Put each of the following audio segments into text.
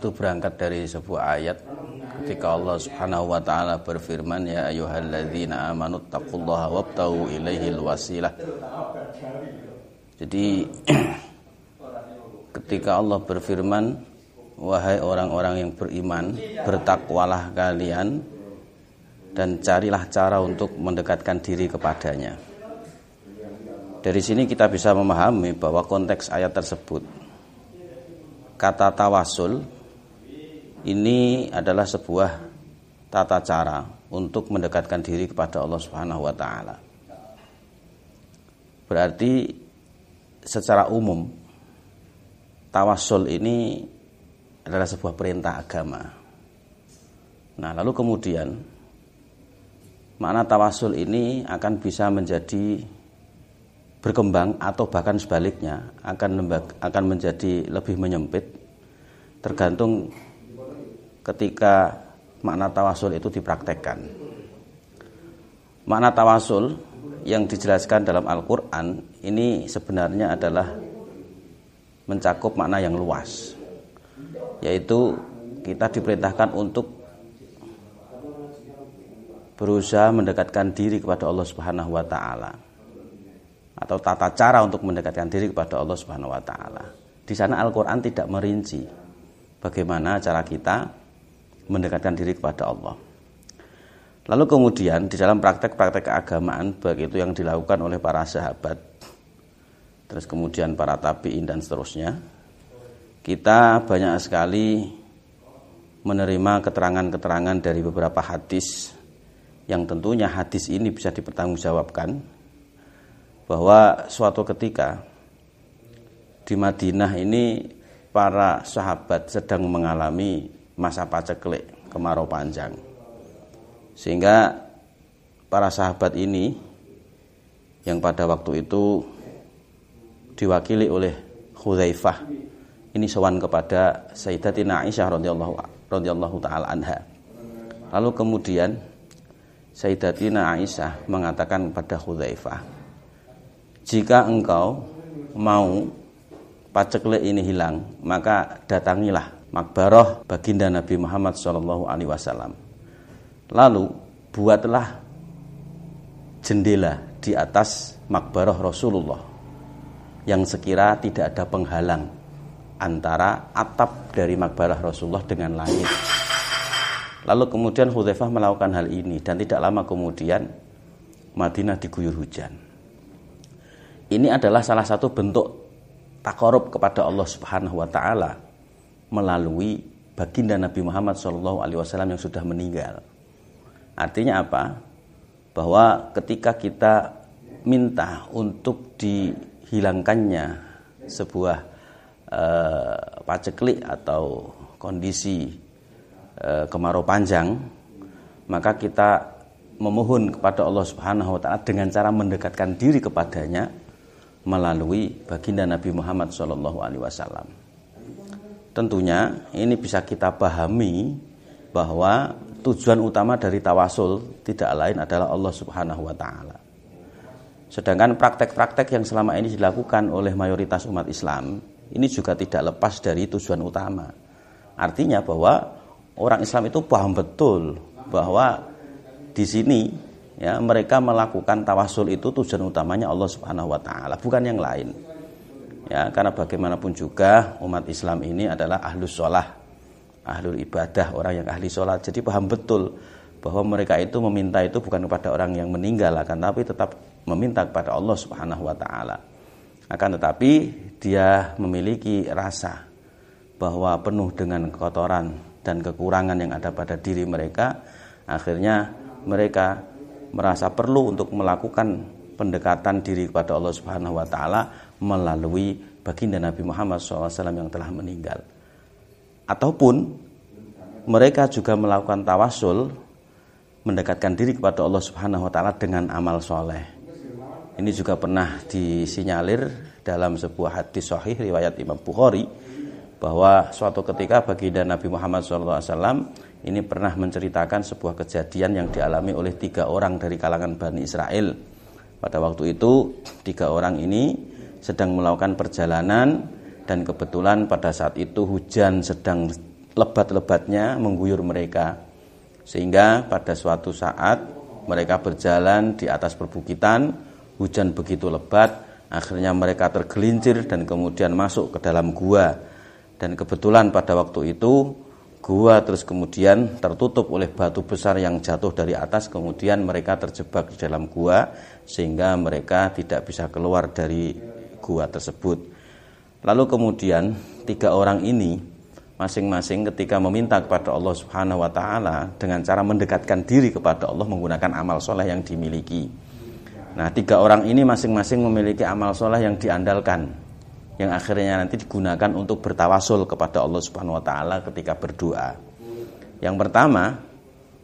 itu berangkat dari sebuah ayat ketika Allah Subhanahu wa taala berfirman ya ayyuhalladzina amanu taqullaha wabtau ilaihil wasilah. Jadi ketika Allah berfirman wahai orang-orang yang beriman bertakwalah kalian dan carilah cara untuk mendekatkan diri kepadanya. Dari sini kita bisa memahami bahwa konteks ayat tersebut kata tawasul ini adalah sebuah tata cara untuk mendekatkan diri kepada Allah Subhanahu wa taala. Berarti secara umum tawasul ini adalah sebuah perintah agama. Nah, lalu kemudian makna tawasul ini akan bisa menjadi berkembang atau bahkan sebaliknya akan akan menjadi lebih menyempit tergantung ketika makna tawasul itu dipraktekkan. Makna tawasul yang dijelaskan dalam Al-Qur'an ini sebenarnya adalah mencakup makna yang luas. Yaitu kita diperintahkan untuk berusaha mendekatkan diri kepada Allah Subhanahu wa taala atau tata cara untuk mendekatkan diri kepada Allah Subhanahu wa taala. Di sana Al-Qur'an tidak merinci bagaimana cara kita mendekatkan diri kepada Allah. Lalu kemudian di dalam praktek-praktek keagamaan baik itu yang dilakukan oleh para sahabat terus kemudian para tabi'in dan seterusnya kita banyak sekali menerima keterangan-keterangan dari beberapa hadis yang tentunya hadis ini bisa dipertanggungjawabkan bahwa suatu ketika di Madinah ini para sahabat sedang mengalami masa paceklik kemarau panjang. Sehingga para sahabat ini yang pada waktu itu diwakili oleh Hudzaifah ini sowan kepada Sayyidatina Aisyah radhiyallahu radhiyallahu taala anha. Lalu kemudian Sayyidatina Aisyah mengatakan pada Hudzaifah, jika engkau mau paceklik ini hilang, maka datangilah makbaroh baginda Nabi Muhammad Shallallahu Alaihi Wasallam. Lalu buatlah jendela di atas makbaroh Rasulullah yang sekira tidak ada penghalang antara atap dari makbaroh Rasulullah dengan langit. Lalu kemudian Hudzaifah melakukan hal ini dan tidak lama kemudian Madinah diguyur hujan. Ini adalah salah satu bentuk takorup kepada Allah Subhanahu wa taala melalui baginda Nabi Muhammad SAW yang sudah meninggal. Artinya apa? Bahwa ketika kita minta untuk dihilangkannya sebuah uh, paceklik atau kondisi uh, kemarau panjang, maka kita memohon kepada Allah Subhanahu wa taala dengan cara mendekatkan diri kepadanya melalui baginda Nabi Muhammad Shallallahu Alaihi Wasallam. Tentunya ini bisa kita pahami bahwa tujuan utama dari tawasul tidak lain adalah Allah Subhanahu Wa Taala. Sedangkan praktek-praktek yang selama ini dilakukan oleh mayoritas umat Islam ini juga tidak lepas dari tujuan utama. Artinya bahwa orang Islam itu paham betul bahwa di sini ya mereka melakukan tawasul itu tujuan utamanya Allah Subhanahu wa taala bukan yang lain ya karena bagaimanapun juga umat Islam ini adalah ahlus sholah ahlul ibadah orang yang ahli sholat. Jadi paham betul bahwa mereka itu meminta itu bukan kepada orang yang meninggal akan tapi tetap meminta kepada Allah Subhanahu wa taala. Akan tetapi dia memiliki rasa bahwa penuh dengan kotoran dan kekurangan yang ada pada diri mereka. Akhirnya mereka merasa perlu untuk melakukan pendekatan diri kepada Allah Subhanahu wa taala melalui baginda Nabi Muhammad SAW yang telah meninggal. Ataupun mereka juga melakukan tawasul mendekatkan diri kepada Allah Subhanahu wa taala dengan amal soleh. Ini juga pernah disinyalir dalam sebuah hadis sahih riwayat Imam Bukhari bahwa suatu ketika baginda Nabi Muhammad SAW ini pernah menceritakan sebuah kejadian yang dialami oleh tiga orang dari kalangan Bani Israel. Pada waktu itu, tiga orang ini sedang melakukan perjalanan dan kebetulan pada saat itu hujan sedang lebat-lebatnya mengguyur mereka. Sehingga pada suatu saat mereka berjalan di atas perbukitan hujan begitu lebat akhirnya mereka tergelincir dan kemudian masuk ke dalam gua. Dan kebetulan pada waktu itu gua terus kemudian tertutup oleh batu besar yang jatuh dari atas kemudian mereka terjebak di dalam gua sehingga mereka tidak bisa keluar dari gua tersebut lalu kemudian tiga orang ini masing-masing ketika meminta kepada Allah Subhanahu wa taala dengan cara mendekatkan diri kepada Allah menggunakan amal soleh yang dimiliki. Nah, tiga orang ini masing-masing memiliki amal soleh yang diandalkan yang akhirnya nanti digunakan untuk bertawasul kepada Allah Subhanahu wa taala ketika berdoa. Yang pertama,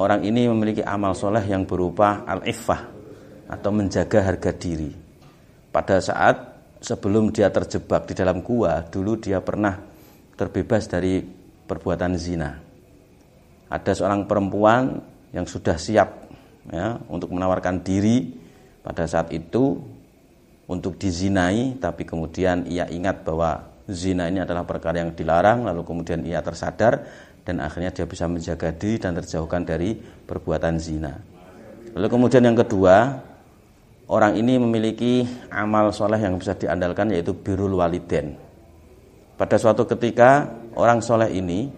orang ini memiliki amal soleh yang berupa al-iffah atau menjaga harga diri. Pada saat sebelum dia terjebak di dalam gua, dulu dia pernah terbebas dari perbuatan zina. Ada seorang perempuan yang sudah siap ya, untuk menawarkan diri pada saat itu untuk dizinai, tapi kemudian ia ingat bahwa zina ini adalah perkara yang dilarang, lalu kemudian ia tersadar dan akhirnya dia bisa menjaga diri dan terjauhkan dari perbuatan zina. Lalu kemudian yang kedua, orang ini memiliki amal soleh yang bisa diandalkan yaitu birul waliden pada suatu ketika orang soleh ini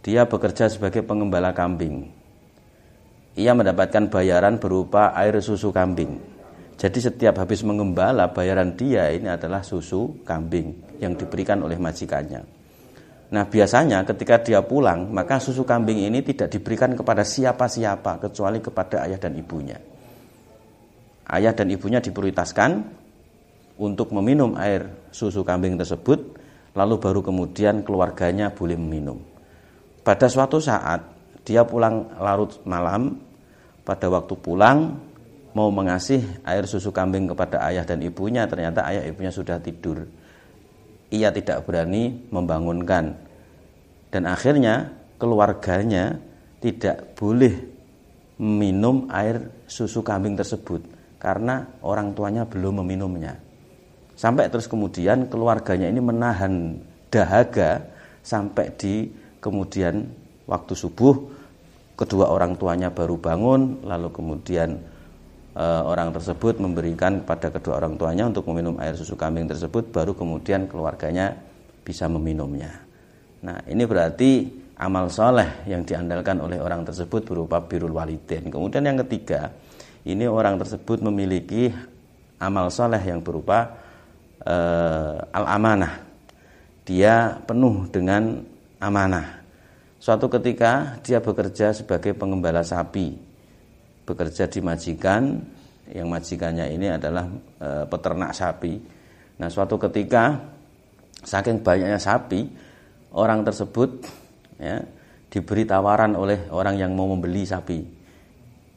dia bekerja sebagai pengembala kambing. Ia mendapatkan bayaran berupa air susu kambing. Jadi setiap habis mengembala bayaran dia ini adalah susu kambing yang diberikan oleh majikannya. Nah biasanya ketika dia pulang maka susu kambing ini tidak diberikan kepada siapa-siapa kecuali kepada ayah dan ibunya. Ayah dan ibunya diprioritaskan untuk meminum air susu kambing tersebut lalu baru kemudian keluarganya boleh meminum. Pada suatu saat dia pulang larut malam, pada waktu pulang mau mengasih air susu kambing kepada ayah dan ibunya, ternyata ayah ibunya sudah tidur. Ia tidak berani membangunkan. Dan akhirnya keluarganya tidak boleh minum air susu kambing tersebut karena orang tuanya belum meminumnya. Sampai terus kemudian keluarganya ini menahan dahaga sampai di kemudian waktu subuh kedua orang tuanya baru bangun lalu kemudian e, orang tersebut memberikan kepada kedua orang tuanya untuk meminum air susu kambing tersebut baru kemudian keluarganya bisa meminumnya. Nah, ini berarti amal soleh yang diandalkan oleh orang tersebut berupa birul walidin. Kemudian yang ketiga, ini orang tersebut memiliki amal soleh yang berupa uh, al-amanah. Dia penuh dengan amanah. Suatu ketika dia bekerja sebagai pengembala sapi. Bekerja di majikan, yang majikannya ini adalah e, peternak sapi. Nah, suatu ketika saking banyaknya sapi, orang tersebut ya, diberi tawaran oleh orang yang mau membeli sapi.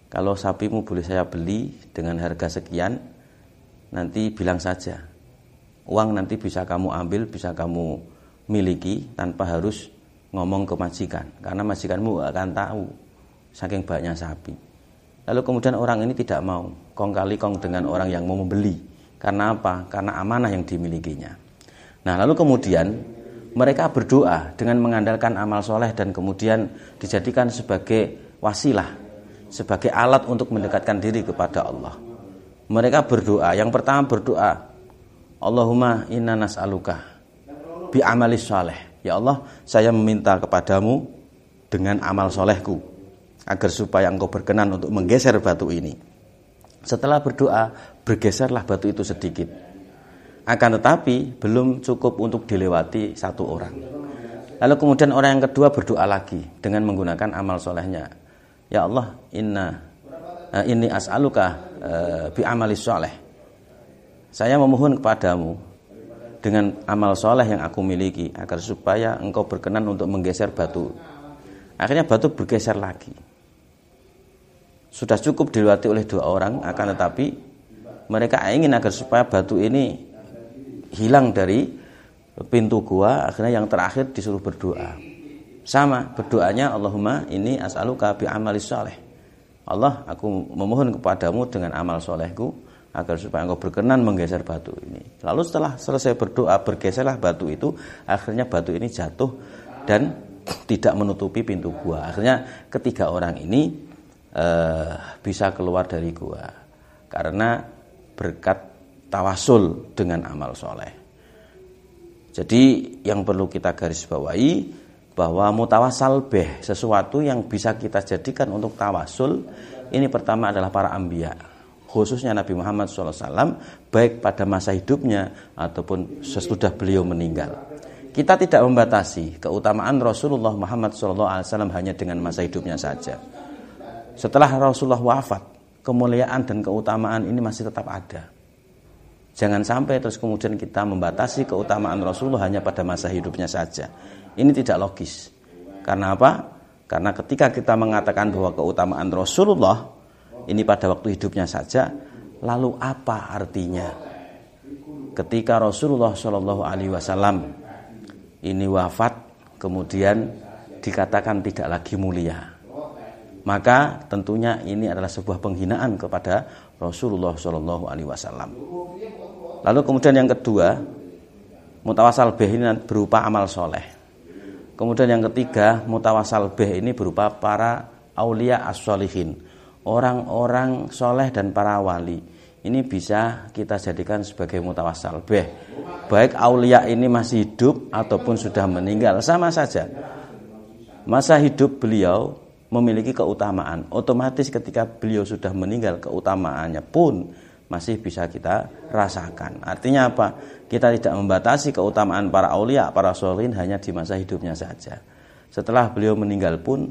Kalau sapimu boleh saya beli dengan harga sekian, nanti bilang saja uang nanti bisa kamu ambil, bisa kamu miliki tanpa harus ngomong ke majikan karena majikanmu akan tahu saking banyak sapi. Lalu kemudian orang ini tidak mau kong kali kong dengan orang yang mau membeli. Karena apa? Karena amanah yang dimilikinya. Nah lalu kemudian mereka berdoa dengan mengandalkan amal soleh dan kemudian dijadikan sebagai wasilah, sebagai alat untuk mendekatkan diri kepada Allah. Mereka berdoa. Yang pertama berdoa, Allahumma inna nas'aluka bi amalis saleh. Ya Allah, saya meminta kepadamu dengan amal solehku agar supaya engkau berkenan untuk menggeser batu ini. Setelah berdoa, bergeserlah batu itu sedikit. Akan tetapi belum cukup untuk dilewati satu orang. Lalu kemudian orang yang kedua berdoa lagi dengan menggunakan amal solehnya. Ya Allah, inna uh, ini as'aluka uh, bi amalis soleh saya memohon kepadamu dengan amal soleh yang aku miliki agar supaya engkau berkenan untuk menggeser batu. Akhirnya batu bergeser lagi. Sudah cukup dilewati oleh dua orang, akan tetapi mereka ingin agar supaya batu ini hilang dari pintu gua. Akhirnya yang terakhir disuruh berdoa. Sama berdoanya Allahumma ini as'aluka bi amalis soleh. Allah, aku memohon kepadamu dengan amal solehku agar supaya engkau berkenan menggeser batu ini. Lalu setelah selesai berdoa bergeserlah batu itu, akhirnya batu ini jatuh dan tidak menutupi pintu gua. Akhirnya ketiga orang ini uh, bisa keluar dari gua karena berkat tawasul dengan amal soleh. Jadi yang perlu kita garis bawahi bahwa mutawasal beh sesuatu yang bisa kita jadikan untuk tawasul ini pertama adalah para ambia khususnya Nabi Muhammad SAW baik pada masa hidupnya ataupun sesudah beliau meninggal. Kita tidak membatasi keutamaan Rasulullah Muhammad SAW hanya dengan masa hidupnya saja. Setelah Rasulullah wafat, kemuliaan dan keutamaan ini masih tetap ada. Jangan sampai terus kemudian kita membatasi keutamaan Rasulullah hanya pada masa hidupnya saja. Ini tidak logis. Karena apa? Karena ketika kita mengatakan bahwa keutamaan Rasulullah ini pada waktu hidupnya saja, lalu apa artinya? Ketika Rasulullah Shallallahu Alaihi Wasallam ini wafat, kemudian dikatakan tidak lagi mulia, maka tentunya ini adalah sebuah penghinaan kepada Rasulullah Shallallahu Alaihi Wasallam. Lalu kemudian yang kedua, mutawasal bih ini berupa amal soleh. Kemudian yang ketiga, mutawasal bih ini berupa para aulia as-solihin. Orang-orang soleh dan para wali. Ini bisa kita jadikan sebagai mutawasal beh baik aulia ini masih hidup ataupun sudah meninggal sama saja. Masa hidup beliau memiliki keutamaan. Otomatis ketika beliau sudah meninggal keutamaannya pun masih bisa kita rasakan artinya apa kita tidak membatasi keutamaan para aulia para solihin hanya di masa hidupnya saja setelah beliau meninggal pun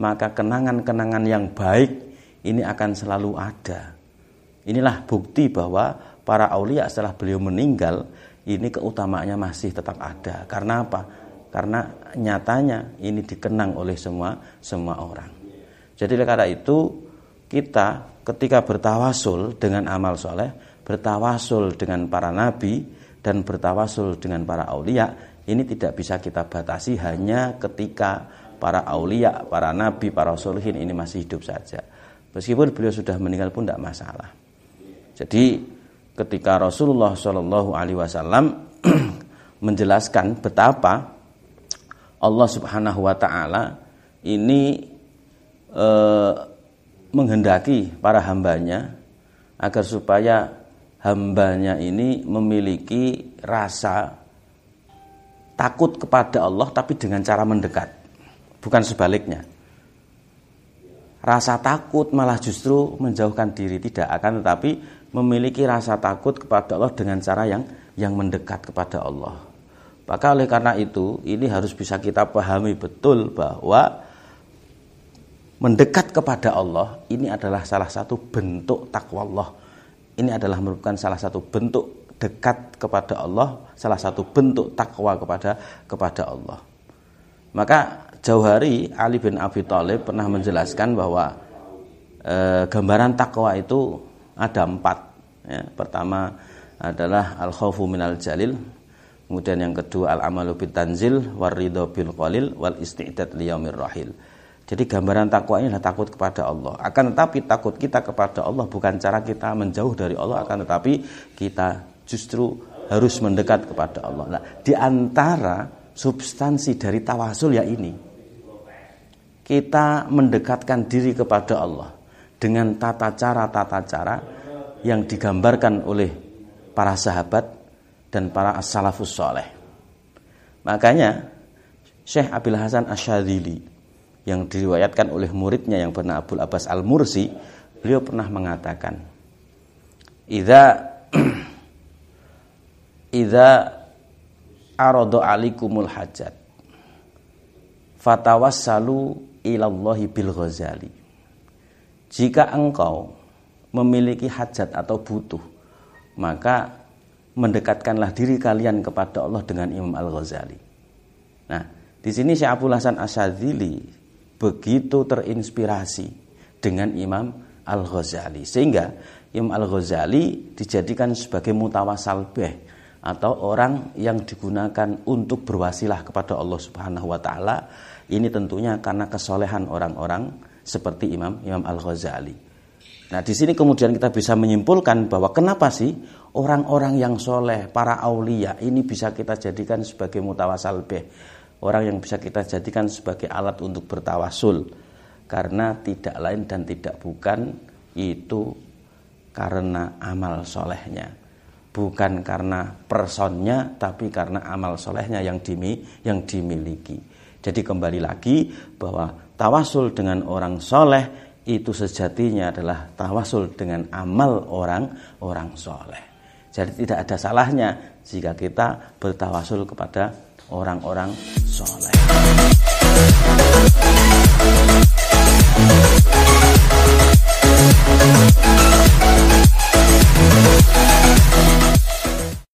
maka kenangan-kenangan yang baik ini akan selalu ada. Inilah bukti bahwa para aulia setelah beliau meninggal ini keutamaannya masih tetap ada. Karena apa? Karena nyatanya ini dikenang oleh semua semua orang. Jadi karena itu kita ketika bertawasul dengan amal soleh, bertawasul dengan para nabi dan bertawasul dengan para aulia, ini tidak bisa kita batasi hanya ketika para aulia, para nabi, para solihin ini masih hidup saja. Meskipun beliau sudah meninggal pun tidak masalah. Jadi ketika Rasulullah Shallallahu Alaihi Wasallam menjelaskan betapa Allah Subhanahu Wa Taala ini e, menghendaki para hambanya agar supaya hambanya ini memiliki rasa takut kepada Allah tapi dengan cara mendekat bukan sebaliknya rasa takut malah justru menjauhkan diri tidak akan tetapi memiliki rasa takut kepada Allah dengan cara yang yang mendekat kepada Allah. Maka oleh karena itu ini harus bisa kita pahami betul bahwa mendekat kepada Allah ini adalah salah satu bentuk takwa Allah. Ini adalah merupakan salah satu bentuk dekat kepada Allah, salah satu bentuk takwa kepada kepada Allah. Maka jauh hari Ali bin Abi Thalib pernah menjelaskan bahwa e, gambaran takwa itu ada empat. Ya. Pertama adalah al khawfu minal jalil, kemudian yang kedua al amalu bil tanzil, war ridho bil qalil, wal isti'dad liyaumir rahil. Jadi gambaran takwa ini adalah takut kepada Allah. Akan tetapi takut kita kepada Allah bukan cara kita menjauh dari Allah, akan tetapi kita justru harus mendekat kepada Allah. Nah, di antara substansi dari tawasul ya ini kita mendekatkan diri kepada Allah dengan tata cara-tata cara yang digambarkan oleh para sahabat dan para as-salafus soleh. Makanya Syekh Abil Hasan Asyadili yang diriwayatkan oleh muridnya yang bernama Abdul Abbas Al-Mursi, beliau pernah mengatakan, "Idza idza arada alikumul hajat fatawassalu ilallahi bil ghazali. Jika engkau memiliki hajat atau butuh, maka mendekatkanlah diri kalian kepada Allah dengan Imam Al-Ghazali. Nah, di sini Syekh Abdul Hasan Asyadzili begitu terinspirasi dengan Imam Al-Ghazali sehingga Imam Al-Ghazali dijadikan sebagai mutawasal beh atau orang yang digunakan untuk berwasilah kepada Allah Subhanahu wa taala ini tentunya karena kesolehan orang-orang seperti Imam Imam Al-Ghazali. Nah, di sini kemudian kita bisa menyimpulkan bahwa kenapa sih orang-orang yang soleh, para aulia ini bisa kita jadikan sebagai mutawasal beh. Orang yang bisa kita jadikan sebagai alat untuk bertawasul. Karena tidak lain dan tidak bukan itu karena amal solehnya. Bukan karena personnya tapi karena amal solehnya yang dimi yang dimiliki. Jadi kembali lagi bahwa tawasul dengan orang soleh itu sejatinya adalah tawasul dengan amal orang orang soleh. Jadi tidak ada salahnya jika kita bertawasul kepada orang-orang soleh.